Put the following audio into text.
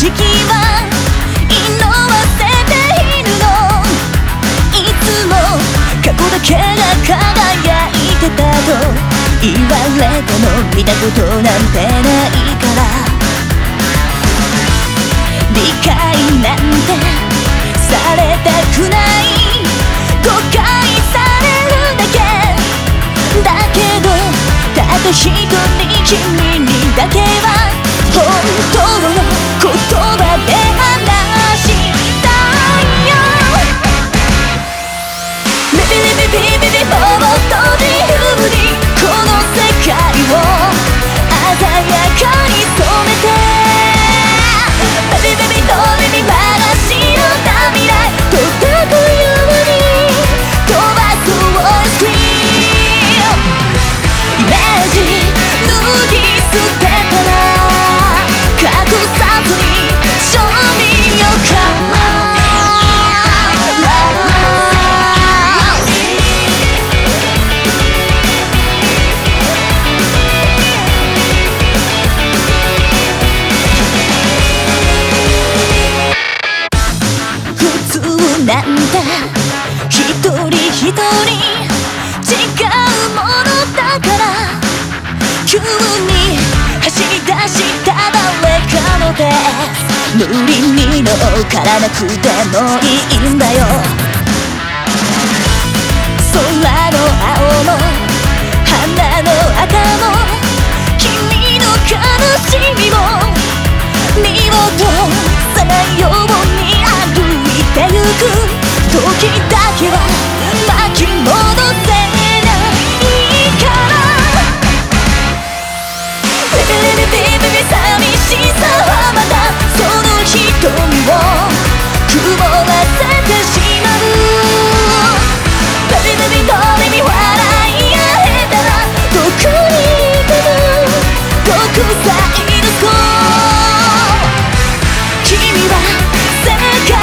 時期は色あせているの。いつも過去だけが輝いてたと言われても見たことなんてないから。理解なんてされたくない。普通なんだ。一人一人違うものだから。急に走り出した誰かの手。無理に乗からなくてもいいんだよ。空の青も花の赤も君の悲しみも。く時だけは巻き戻せないからビビビビビビビ寂しさはまたその瞳を曇らせてしまうビビビビと耳笑い合えたらどこにいてもどこさいのこ君は世界